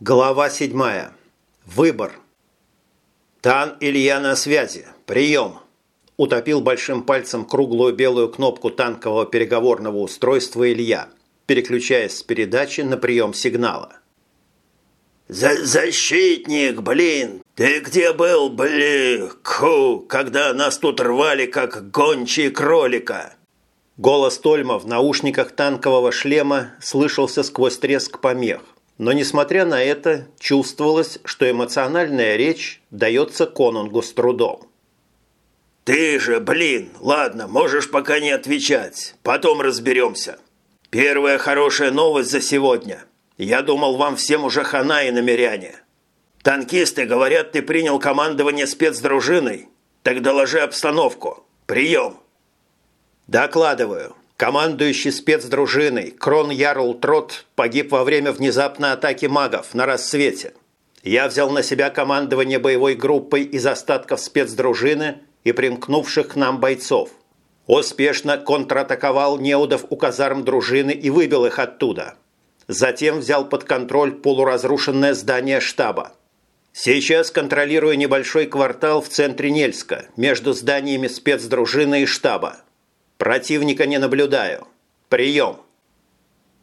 Глава 7. Выбор. «Тан Илья на связи. Прием!» Утопил большим пальцем круглую белую кнопку танкового переговорного устройства Илья, переключаясь с передачи на прием сигнала. За «Защитник, блин! Ты где был, блин, ку, когда нас тут рвали, как гончие кролика?» Голос Тольма в наушниках танкового шлема слышался сквозь треск помех. Но, несмотря на это, чувствовалось, что эмоциональная речь дается конунгу с трудом. «Ты же, блин, ладно, можешь пока не отвечать. Потом разберемся. Первая хорошая новость за сегодня. Я думал, вам всем уже хана и намеряне. Танкисты говорят, ты принял командование спецдружиной. Так доложи обстановку. Прием!» «Докладываю. Командующий спецдружиной Крон Ярл Трот погиб во время внезапной атаки магов на рассвете. Я взял на себя командование боевой группой из остатков спецдружины и примкнувших к нам бойцов. Успешно контратаковал неудов у казарм дружины и выбил их оттуда. Затем взял под контроль полуразрушенное здание штаба. Сейчас контролирую небольшой квартал в центре Нельска, между зданиями спецдружины и штаба. Противника не наблюдаю. Прием!»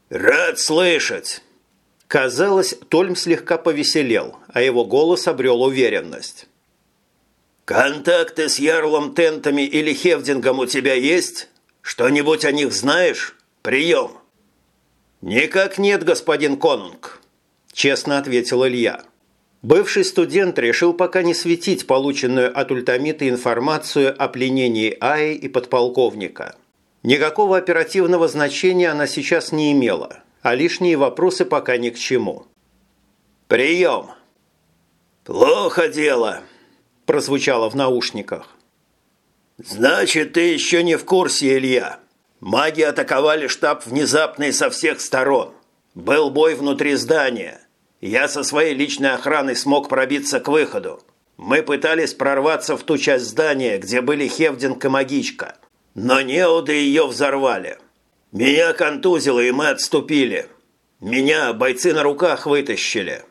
«Рад слышать!» Казалось, Тольм слегка повеселел, а его голос обрел уверенность. «Контакты с Ярлом Тентами или Хевдингом у тебя есть? Что-нибудь о них знаешь? Прием!» «Никак нет, господин Конунг», – честно ответил Илья. Бывший студент решил пока не светить полученную от ультамита информацию о пленении Аи и подполковника. Никакого оперативного значения она сейчас не имела, а лишние вопросы пока ни к чему. «Прием!» «Плохо дело», – прозвучало в наушниках. «Значит, ты еще не в курсе, Илья. Маги атаковали штаб внезапно и со всех сторон. Был бой внутри здания. Я со своей личной охраной смог пробиться к выходу. Мы пытались прорваться в ту часть здания, где были Хевдинг и Магичка. Но неуды ее взорвали. Меня контузило, и мы отступили. Меня бойцы на руках вытащили.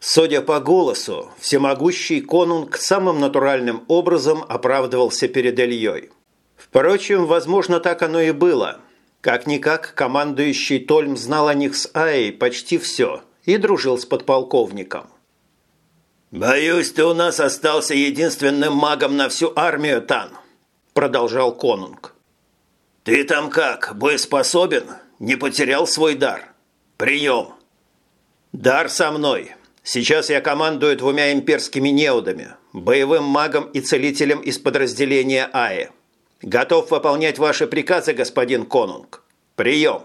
Судя по голосу, всемогущий конунг самым натуральным образом оправдывался перед Ильей. Впрочем, возможно, так оно и было. Как-никак, командующий Тольм знал о них с Аей почти все – и дружил с подполковником. «Боюсь, ты у нас остался единственным магом на всю армию, Тан», – продолжал Конунг. «Ты там как, боеспособен? Не потерял свой дар? Прием!» «Дар со мной. Сейчас я командую двумя имперскими неудами, боевым магом и целителем из подразделения АЭ. Готов выполнять ваши приказы, господин Конунг. Прием!»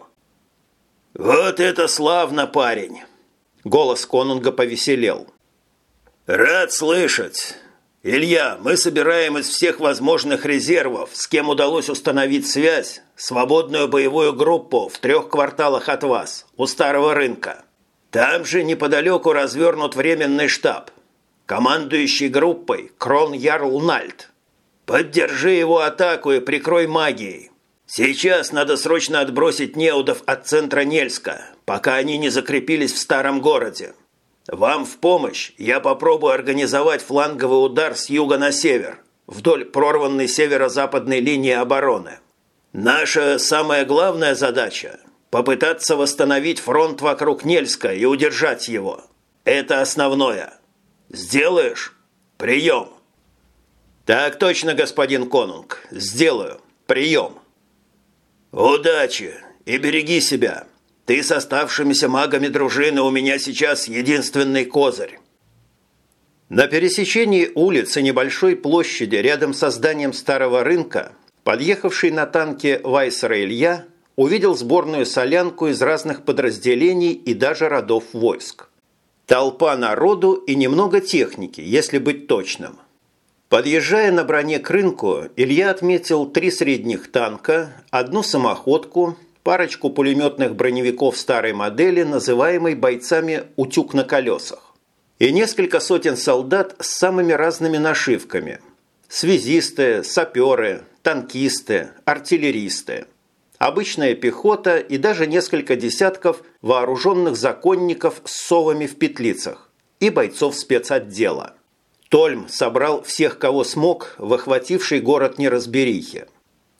«Вот это славно, парень!» Голос конунга повеселел. «Рад слышать. Илья, мы собираем из всех возможных резервов, с кем удалось установить связь, свободную боевую группу в трех кварталах от вас, у старого рынка. Там же неподалеку развернут временный штаб. Командующий группой Крон Ярл Нальт. Поддержи его атаку и прикрой магией. Сейчас надо срочно отбросить неудов от центра Нельска, пока они не закрепились в старом городе. Вам в помощь я попробую организовать фланговый удар с юга на север, вдоль прорванной северо-западной линии обороны. Наша самая главная задача – попытаться восстановить фронт вокруг Нельска и удержать его. Это основное. Сделаешь? Прием. Так точно, господин Конунг. Сделаю. Прием. «Удачи и береги себя. Ты с оставшимися магами дружины у меня сейчас единственный козырь». На пересечении улицы небольшой площади рядом со зданием старого рынка подъехавший на танке Вайсера Илья увидел сборную солянку из разных подразделений и даже родов войск. Толпа народу и немного техники, если быть точным. Подъезжая на броне к рынку, Илья отметил три средних танка, одну самоходку, парочку пулеметных броневиков старой модели, называемой бойцами «утюг на колесах», и несколько сотен солдат с самыми разными нашивками – связисты, саперы, танкисты, артиллеристы. обычная пехота и даже несколько десятков вооруженных законников с совами в петлицах и бойцов спецотдела. Тольм собрал всех, кого смог, в охвативший город неразберихе.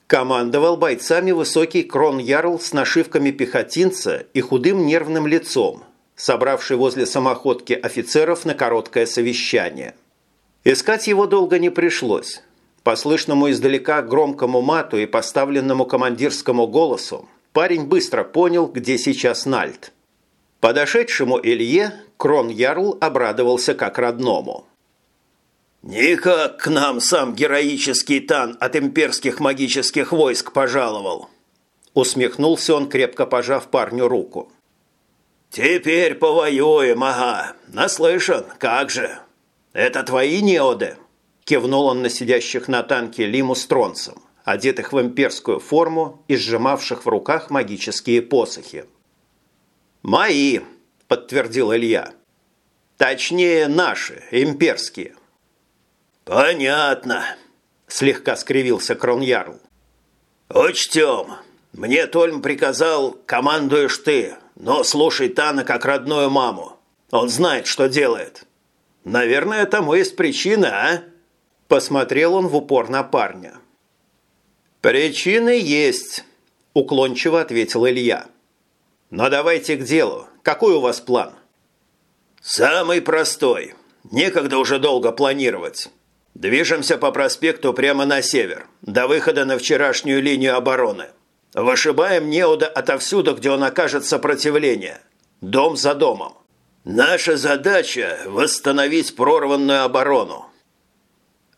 Командовал бойцами высокий крон-ярл с нашивками пехотинца и худым нервным лицом, собравший возле самоходки офицеров на короткое совещание. Искать его долго не пришлось. По слышному издалека громкому мату и поставленному командирскому голосу парень быстро понял, где сейчас Нальт. Подошедшему Илье Крон-Ярл обрадовался как родному. «Никак к нам сам героический тан от имперских магических войск пожаловал!» Усмехнулся он, крепко пожав парню руку. «Теперь повоюем, ага. Наслышан, как же. Это твои неоды?» Кивнул он на сидящих на танке Лиму с Тронцем, одетых в имперскую форму и сжимавших в руках магические посохи. «Мои», – подтвердил Илья. «Точнее, наши, имперские». «Понятно», – слегка скривился Кронярл. «Учтем. Мне Тольм приказал, командуешь ты, но слушай Тана как родную маму. Он знает, что делает. Наверное, тому есть причина, а?» Посмотрел он в упор на парня. «Причины есть», – уклончиво ответил Илья. «Но давайте к делу. Какой у вас план?» «Самый простой. Некогда уже долго планировать. Движемся по проспекту прямо на север, до выхода на вчерашнюю линию обороны. Вышибаем Неуда отовсюду, где он окажет сопротивление. Дом за домом. Наша задача – восстановить прорванную оборону.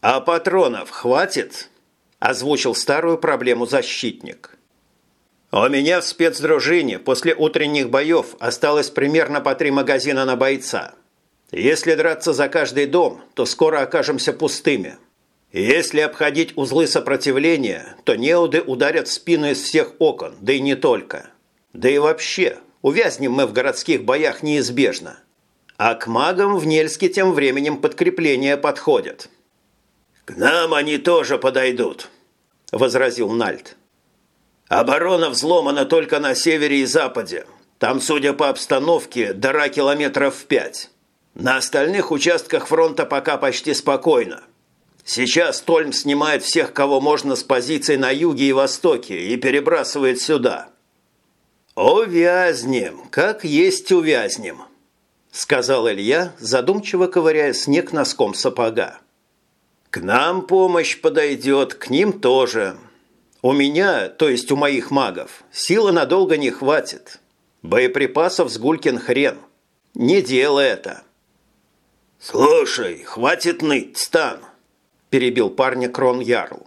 «А патронов хватит?» – озвучил старую проблему защитник. «У меня в спецдружине после утренних боев осталось примерно по три магазина на бойца. Если драться за каждый дом, то скоро окажемся пустыми. Если обходить узлы сопротивления, то неуды ударят в спину из всех окон, да и не только. Да и вообще, увязнем мы в городских боях неизбежно. А к магам в Нельске тем временем подкрепления подходят». «К нам они тоже подойдут», – возразил Нальт. «Оборона взломана только на севере и западе. Там, судя по обстановке, дыра километров в пять. На остальных участках фронта пока почти спокойно. Сейчас Тольм снимает всех, кого можно с позиций на юге и востоке, и перебрасывает сюда». «Увязнем, как есть увязнем», – сказал Илья, задумчиво ковыряя снег носком сапога. К нам помощь подойдет, к ним тоже. У меня, то есть у моих магов, силы надолго не хватит. Боеприпасов с гулькин хрен. Не дело это. «Слушай, хватит ныть, Стан!» – перебил парня Крон Ярл.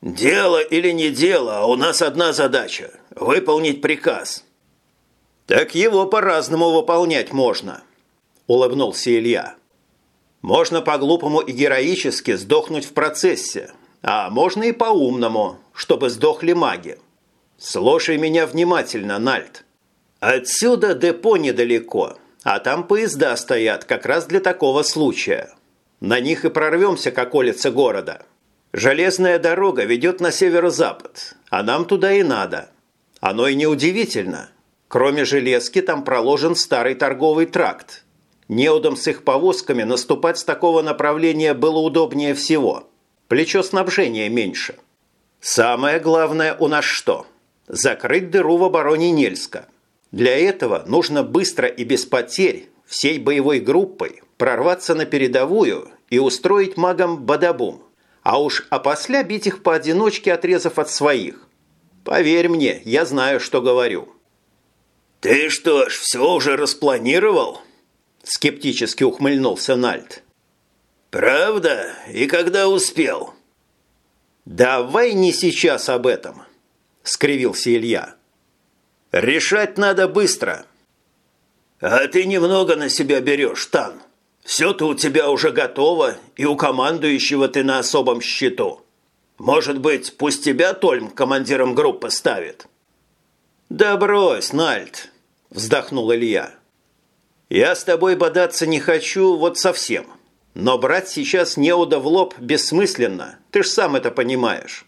«Дело или не дело, а у нас одна задача – выполнить приказ». «Так его по-разному выполнять можно», – улыбнулся Илья. Можно по-глупому и героически сдохнуть в процессе, а можно и по-умному, чтобы сдохли маги. Слушай меня внимательно, Нальт. Отсюда депо недалеко, а там поезда стоят как раз для такого случая. На них и прорвемся к околице города. Железная дорога ведет на северо-запад, а нам туда и надо. Оно и неудивительно. Кроме железки там проложен старый торговый тракт, Неудом с их повозками наступать с такого направления было удобнее всего. Плечо снабжения меньше. Самое главное у нас что? Закрыть дыру в обороне Нельска. Для этого нужно быстро и без потерь всей боевой группой прорваться на передовую и устроить магам бадабум. А уж опосля бить их поодиночке, отрезав от своих. Поверь мне, я знаю, что говорю. «Ты что ж, все уже распланировал?» Скептически ухмыльнулся Нальт. «Правда? И когда успел?» «Давай не сейчас об этом», – скривился Илья. «Решать надо быстро». «А ты немного на себя берешь, Тан. Все-то у тебя уже готово, и у командующего ты на особом счету. Может быть, пусть тебя Тольм командиром группы ставит?» «Да брось, Нальт», – вздохнул Илья. Я с тобой бодаться не хочу вот совсем. Но брать сейчас неуда в лоб бессмысленно, ты ж сам это понимаешь.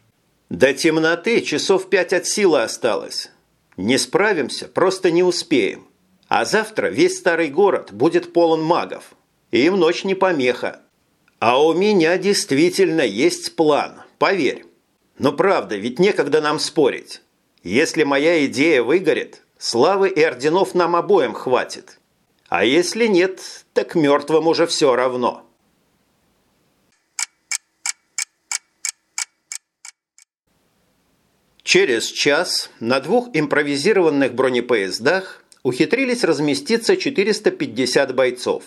До темноты часов пять от силы осталось. Не справимся, просто не успеем. А завтра весь старый город будет полон магов. Им ночь не помеха. А у меня действительно есть план, поверь. Но правда, ведь некогда нам спорить. Если моя идея выгорит, славы и орденов нам обоим хватит. А если нет, так мертвым уже все равно. Через час на двух импровизированных бронепоездах ухитрились разместиться 450 бойцов.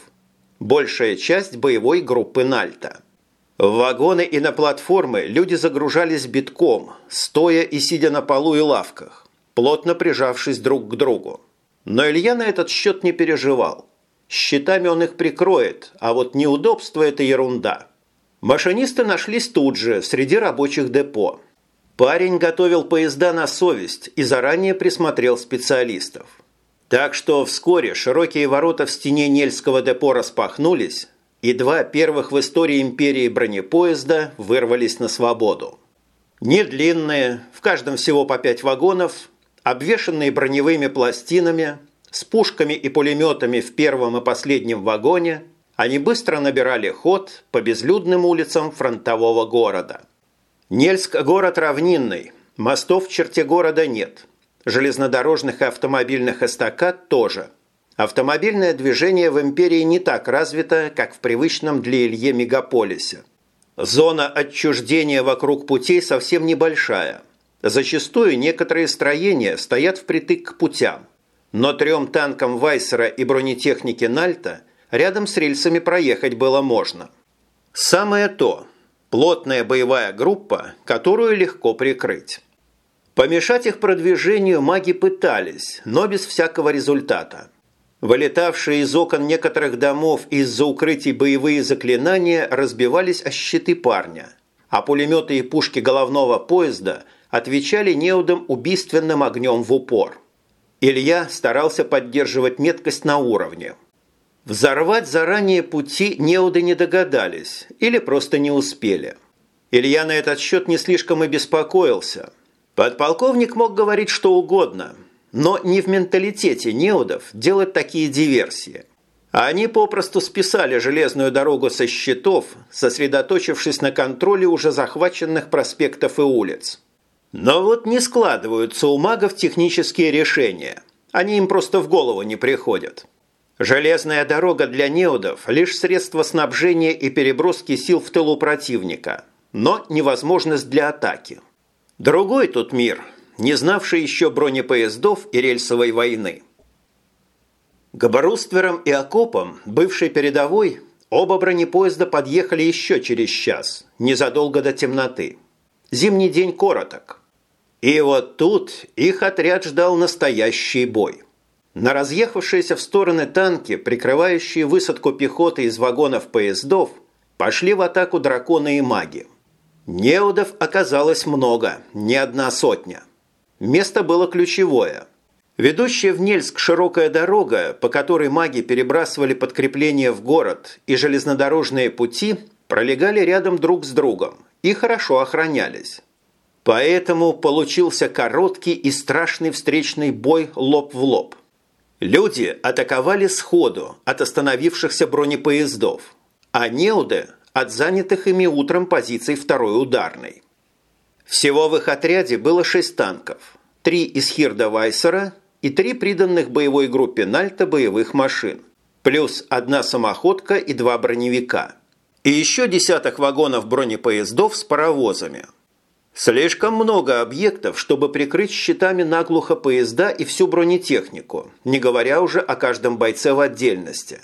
Большая часть боевой группы «Нальта». В вагоны и на платформы люди загружались битком, стоя и сидя на полу и лавках, плотно прижавшись друг к другу. Но Илья на этот счет не переживал. Щитами он их прикроет, а вот неудобство – это ерунда. Машинисты нашлись тут же, среди рабочих депо. Парень готовил поезда на совесть и заранее присмотрел специалистов. Так что вскоре широкие ворота в стене Нельского депо распахнулись, и два первых в истории империи бронепоезда вырвались на свободу. Не длинные, в каждом всего по пять вагонов, обвешанные броневыми пластинами, с пушками и пулеметами в первом и последнем вагоне, они быстро набирали ход по безлюдным улицам фронтового города. Нельск – город равнинный, мостов в черте города нет. Железнодорожных и автомобильных эстакад тоже. Автомобильное движение в империи не так развито, как в привычном для Илье мегаполисе. Зона отчуждения вокруг путей совсем небольшая. Зачастую некоторые строения стоят впритык к путям. Но трем танкам Вайсера и бронетехники Нальта рядом с рельсами проехать было можно. Самое то – Плотная боевая группа, которую легко прикрыть. Помешать их продвижению маги пытались, но без всякого результата. Вылетавшие из окон некоторых домов из-за укрытий боевые заклинания разбивались о щиты парня, а пулеметы и пушки головного поезда отвечали неудом убийственным огнем в упор. Илья старался поддерживать меткость на уровне – Взорвать заранее пути неуды не догадались или просто не успели. Илья на этот счет не слишком и беспокоился. Подполковник мог говорить что угодно, но не в менталитете неудов делать такие диверсии. Они попросту списали железную дорогу со счетов, сосредоточившись на контроле уже захваченных проспектов и улиц. Но вот не складываются у магов технические решения. Они им просто в голову не приходят. Железная дорога для неудов – лишь средство снабжения и переброски сил в тылу противника, но невозможность для атаки. Другой тут мир, не знавший еще бронепоездов и рельсовой войны. К брустверам и окопам бывшей передовой оба бронепоезда подъехали еще через час, незадолго до темноты. Зимний день короток. И вот тут их отряд ждал настоящий бой – на разъехавшиеся в стороны танки, прикрывающие высадку пехоты из вагонов поездов, пошли в атаку драконы и маги. Неудов оказалось много, не одна сотня. Место было ключевое. Ведущая в Нельск широкая дорога, по которой маги перебрасывали подкрепления в город, и железнодорожные пути пролегали рядом друг с другом и хорошо охранялись. Поэтому получился короткий и страшный встречный бой лоб в лоб. Люди атаковали сходу от остановившихся бронепоездов, а неуды – от занятых ими утром позиций второй ударной. Всего в их отряде было шесть танков, три из Хирда Вайсера и три приданных боевой группе Нальта боевых машин, плюс одна самоходка и два броневика. И еще десяток вагонов бронепоездов с паровозами – Слишком много объектов, чтобы прикрыть щитами наглухо поезда и всю бронетехнику, не говоря уже о каждом бойце в отдельности.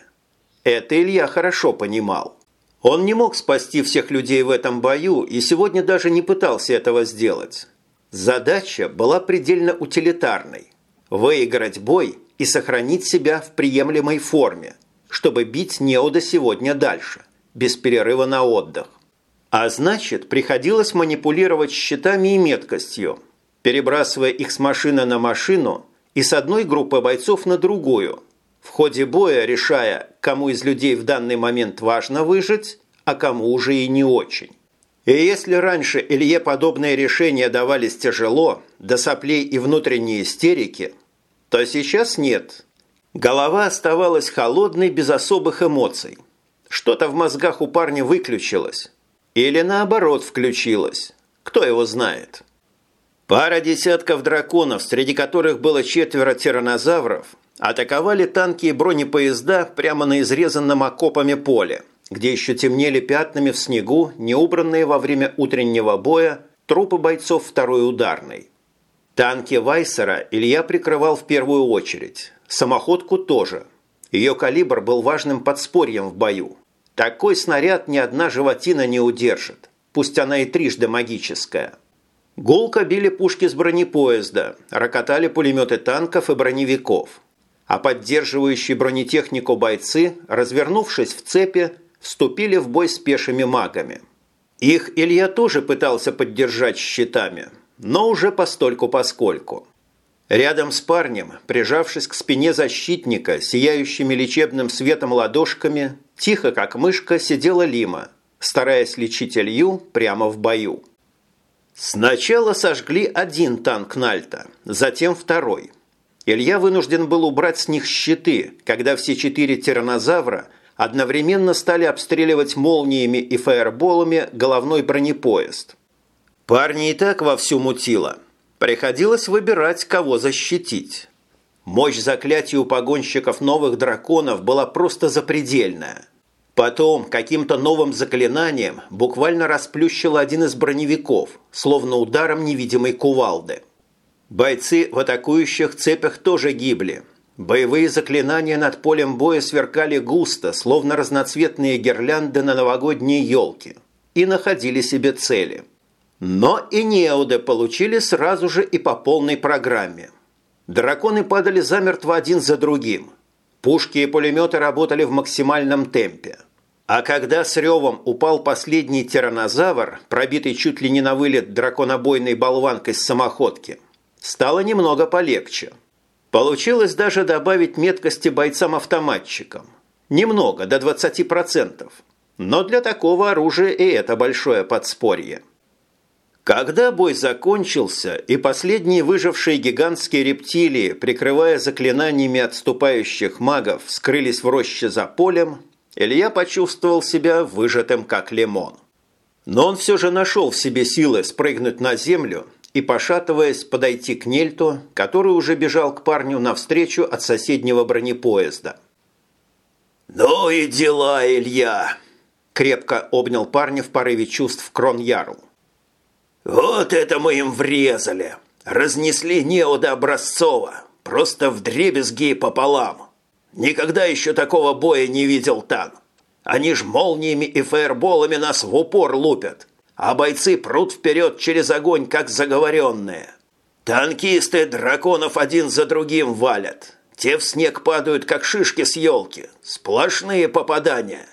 Это Илья хорошо понимал. Он не мог спасти всех людей в этом бою и сегодня даже не пытался этого сделать. Задача была предельно утилитарной – выиграть бой и сохранить себя в приемлемой форме, чтобы бить Неода сегодня дальше, без перерыва на отдых. А значит, приходилось манипулировать щитами и меткостью, перебрасывая их с машины на машину и с одной группы бойцов на другую, в ходе боя решая, кому из людей в данный момент важно выжить, а кому уже и не очень. И если раньше Илье подобные решения давались тяжело, до соплей и внутренней истерики, то сейчас нет. Голова оставалась холодной без особых эмоций. Что-то в мозгах у парня выключилось. Или наоборот включилось. Кто его знает. Пара десятков драконов, среди которых было четверо тиранозавров, атаковали танки и бронепоезда прямо на изрезанном окопами поле – где еще темнели пятнами в снегу, неубранные во время утреннего боя, трупы бойцов второй ударной. Танки Вайсера Илья прикрывал в первую очередь. Самоходку тоже. Ее калибр был важным подспорьем в бою. Такой снаряд ни одна животина не удержит, пусть она и трижды магическая. Гулко били пушки с бронепоезда, рокотали пулеметы танков и броневиков. А поддерживающие бронетехнику бойцы, развернувшись в цепи, вступили в бой с пешими магами. Их Илья тоже пытался поддержать щитами, но уже постольку-поскольку. Рядом с парнем, прижавшись к спине защитника, сияющими лечебным светом ладошками, тихо, как мышка, сидела Лима, стараясь лечить Илью прямо в бою. Сначала сожгли один танк Нальта, затем второй. Илья вынужден был убрать с них щиты, когда все четыре тиранозавра – одновременно стали обстреливать молниями и фаерболами головной бронепоезд. Парни и так вовсю мутило. Приходилось выбирать, кого защитить. Мощь заклятия у погонщиков новых драконов была просто запредельная. Потом каким-то новым заклинанием буквально расплющило один из броневиков, словно ударом невидимой кувалды. Бойцы в атакующих цепях тоже гибли – Боевые заклинания над полем боя сверкали густо, словно разноцветные гирлянды на новогодней елке, и находили себе цели. Но и неуды получили сразу же и по полной программе. Драконы падали замертво один за другим. Пушки и пулеметы работали в максимальном темпе. А когда с ревом упал последний тиранозавр, пробитый чуть ли не на вылет драконобойной болванкой с самоходки, стало немного полегче – Получилось даже добавить меткости бойцам-автоматчикам. Немного, до 20%. Но для такого оружия и это большое подспорье. Когда бой закончился, и последние выжившие гигантские рептилии, прикрывая заклинаниями отступающих магов, скрылись в роще за полем, Илья почувствовал себя выжатым как лимон. Но он все же нашел в себе силы спрыгнуть на землю и, пошатываясь, подойти к Нельту, который уже бежал к парню навстречу от соседнего бронепоезда. «Ну и дела, Илья!» – крепко обнял парня в порыве чувств Крон Ярл. «Вот это мы им врезали! Разнесли Неода Образцова! Просто в дребезги пополам! Никогда еще такого боя не видел там! Они ж молниями и фаерболами нас в упор лупят!» а бойцы прут вперед через огонь, как заговоренные. Танкисты драконов один за другим валят. Те в снег падают, как шишки с елки. Сплошные попадания.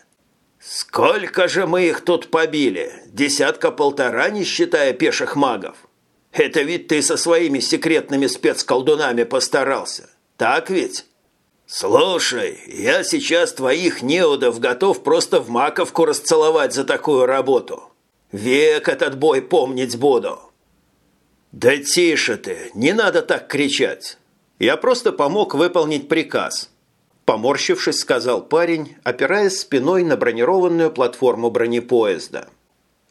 Сколько же мы их тут побили? Десятка-полтора, не считая пеших магов. Это ведь ты со своими секретными спецколдунами постарался. Так ведь? Слушай, я сейчас твоих неудов готов просто в маковку расцеловать за такую работу. Век этот бой помнить буду. Да тише ты, не надо так кричать. Я просто помог выполнить приказ. Поморщившись, сказал парень, опираясь спиной на бронированную платформу бронепоезда.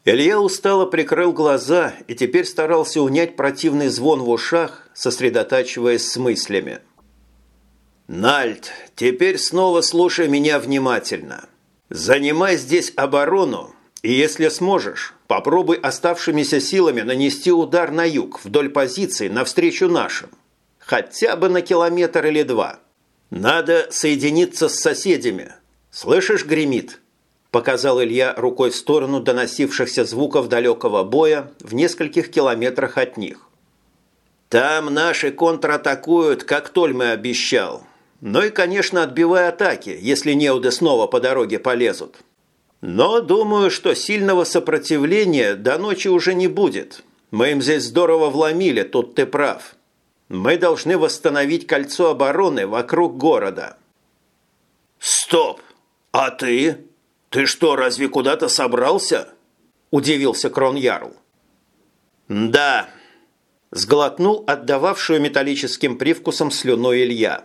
Илья устало прикрыл глаза и теперь старался унять противный звон в ушах, сосредотачиваясь с мыслями. «Нальт, теперь снова слушай меня внимательно. Занимай здесь оборону, и если сможешь, попробуй оставшимися силами нанести удар на юг, вдоль позиций, навстречу нашим. Хотя бы на километр или два. Надо соединиться с соседями. Слышишь, гремит?» Показал Илья рукой в сторону доносившихся звуков далекого боя в нескольких километрах от них. «Там наши контратакуют, как Тольмы обещал. Ну и, конечно, отбивая атаки, если неуды снова по дороге полезут». Но думаю, что сильного сопротивления до ночи уже не будет. Мы им здесь здорово вломили, тут ты прав. Мы должны восстановить кольцо обороны вокруг города. Стоп! А ты? Ты что, разве куда-то собрался? удивился Кронярл. «Да», – сглотнул отдававшую металлическим привкусом слюну Илья.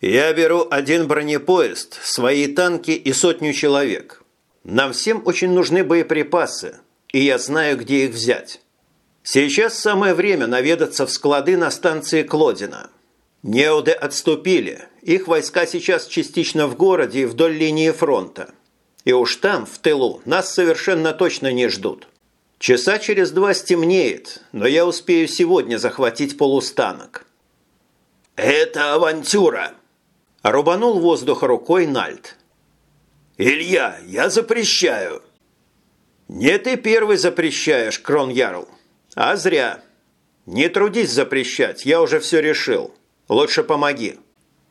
«Я беру один бронепоезд, свои танки и сотню человек. Нам всем очень нужны боеприпасы, и я знаю, где их взять. Сейчас самое время наведаться в склады на станции Клодина. Неуды отступили, их войска сейчас частично в городе и вдоль линии фронта. И уж там, в тылу, нас совершенно точно не ждут. Часа через два стемнеет, но я успею сегодня захватить полустанок. «Это авантюра!» – рубанул воздух рукой Нальт. «Илья, я запрещаю!» «Не ты первый запрещаешь, Крон Ярл, а зря. Не трудись запрещать, я уже все решил. Лучше помоги.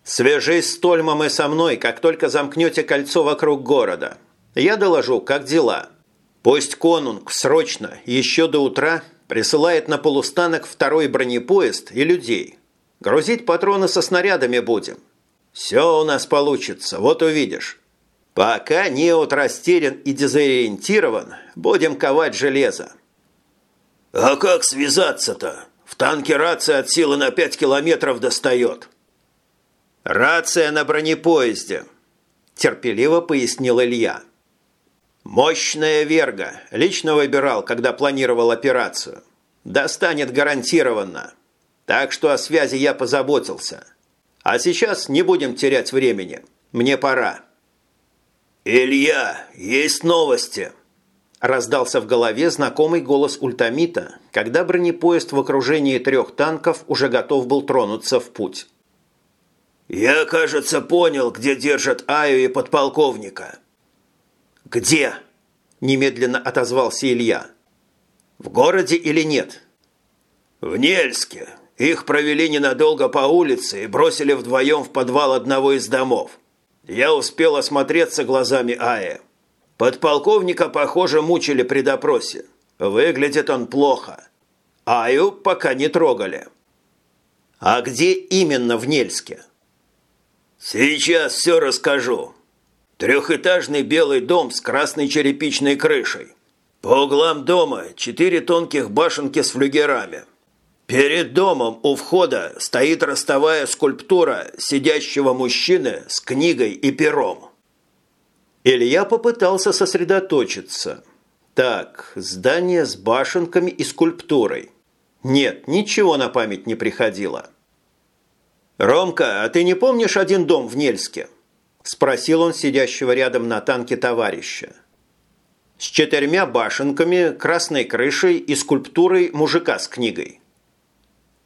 Свяжись с Тольмом и со мной, как только замкнете кольцо вокруг города. Я доложу, как дела». Пусть конунг срочно, еще до утра, присылает на полустанок второй бронепоезд и людей. Грузить патроны со снарядами будем. Все у нас получится, вот увидишь. Пока Неот растерян и дезориентирован, будем ковать железо. А как связаться-то? В танке рация от силы на 5 километров достает. Рация на бронепоезде, терпеливо пояснил Илья. Мощная верга. Лично выбирал, когда планировал операцию. Достанет гарантированно. Так что о связи я позаботился. А сейчас не будем терять времени. Мне пора. «Илья, есть новости!» Раздался в голове знакомый голос ультамита, когда бронепоезд в окружении трех танков уже готов был тронуться в путь. «Я, кажется, понял, где держат Аю и подполковника». «Где?» – немедленно отозвался Илья. «В городе или нет?» «В Нельске. Их провели ненадолго по улице и бросили вдвоем в подвал одного из домов. Я успел осмотреться глазами Аи. Подполковника, похоже, мучили при допросе. Выглядит он плохо. Аю пока не трогали». «А где именно в Нельске?» «Сейчас все расскажу. Трехэтажный белый дом с красной черепичной крышей. По углам дома четыре тонких башенки с флюгерами. Перед домом у входа стоит ростовая скульптура сидящего мужчины с книгой и пером. Илья попытался сосредоточиться. Так, здание с башенками и скульптурой. Нет, ничего на память не приходило. «Ромка, а ты не помнишь один дом в Нельске?» Спросил он сидящего рядом на танке товарища. С четырьмя башенками, красной крышей и скульптурой мужика с книгой.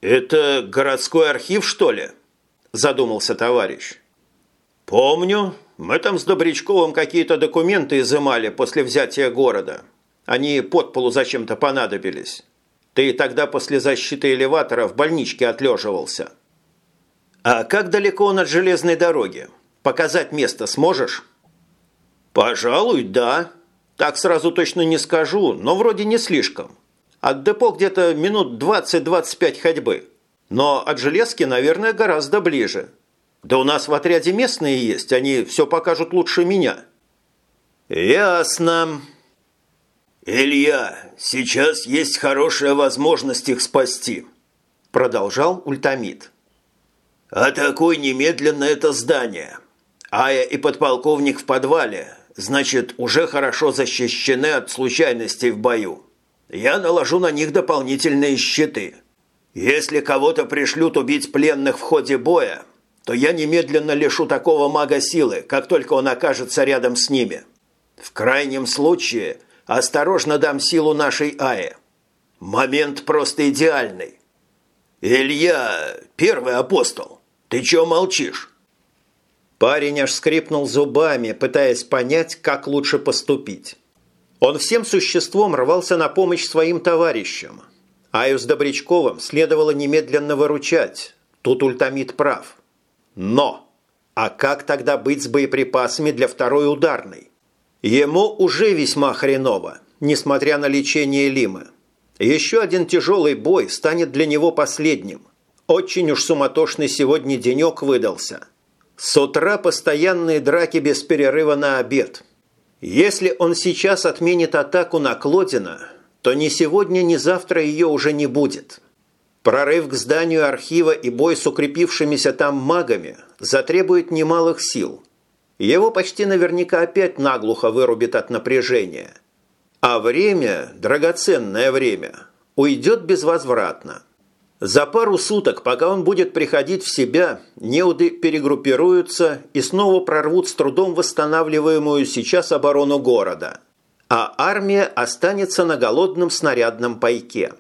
«Это городской архив, что ли?» – задумался товарищ. «Помню. Мы там с Добрячковым какие-то документы изымали после взятия города. Они под полу зачем-то понадобились. Ты тогда после защиты элеватора в больничке отлеживался». «А как далеко он от железной дороги?» Показать место сможешь?» «Пожалуй, да. Так сразу точно не скажу, но вроде не слишком. От депо где-то минут 20-25 ходьбы. Но от железки, наверное, гораздо ближе. Да у нас в отряде местные есть, они все покажут лучше меня». «Ясно». «Илья, сейчас есть хорошая возможность их спасти», – продолжал Ультамид. «Атакуй немедленно это здание. Ая и подполковник в подвале, значит, уже хорошо защищены от случайностей в бою. Я наложу на них дополнительные щиты. Если кого-то пришлют убить пленных в ходе боя, то я немедленно лишу такого мага силы, как только он окажется рядом с ними. В крайнем случае осторожно дам силу нашей Ае. Момент просто идеальный. Илья, первый апостол, ты чё молчишь? Парень аж скрипнул зубами, пытаясь понять, как лучше поступить. Он всем существом рвался на помощь своим товарищам. Аю с Добрячковым следовало немедленно выручать. Тут ультамид прав. Но! А как тогда быть с боеприпасами для второй ударной? Ему уже весьма хреново, несмотря на лечение Лимы. Еще один тяжелый бой станет для него последним. Очень уж суматошный сегодня денек выдался – с утра постоянные драки без перерыва на обед. Если он сейчас отменит атаку на Клодина, то ни сегодня, ни завтра ее уже не будет. Прорыв к зданию архива и бой с укрепившимися там магами затребует немалых сил. Его почти наверняка опять наглухо вырубит от напряжения. А время, драгоценное время, уйдет безвозвратно. За пару суток, пока он будет приходить в себя, неуды перегруппируются и снова прорвут с трудом восстанавливаемую сейчас оборону города. А армия останется на голодном снарядном пайке.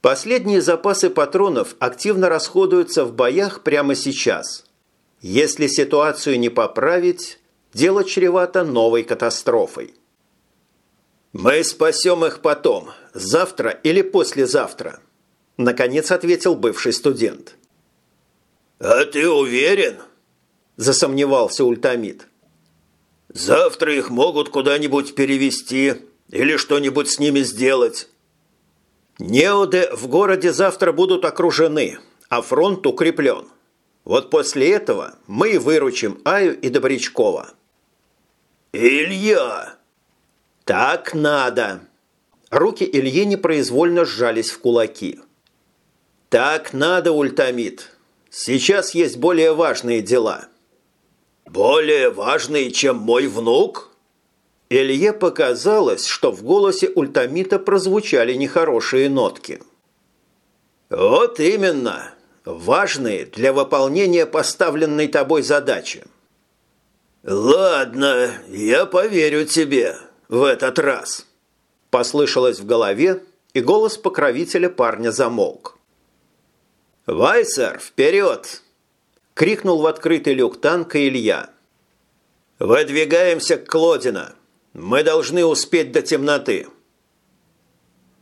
Последние запасы патронов активно расходуются в боях прямо сейчас. Если ситуацию не поправить, дело чревато новой катастрофой. «Мы спасем их потом, завтра или послезавтра», – наконец ответил бывший студент. «А ты уверен?» – засомневался Ультамид. «Завтра их могут куда-нибудь перевести или что-нибудь с ними сделать». Неоды в городе завтра будут окружены, а фронт укреплен. Вот после этого мы выручим Аю и Добрячкова. «Илья!» «Так надо!» Руки Ильи непроизвольно сжались в кулаки. «Так надо, Ультамид. Сейчас есть более важные дела». «Более важные, чем мой внук?» Илье показалось, что в голосе ультамита прозвучали нехорошие нотки. «Вот именно. Важные для выполнения поставленной тобой задачи». «Ладно, я поверю тебе в этот раз», – послышалось в голове, и голос покровителя парня замолк. «Вайсер, вперед!» – крикнул в открытый люк танка Илья. «Выдвигаемся к Клодина!» Мы должны успеть до темноты.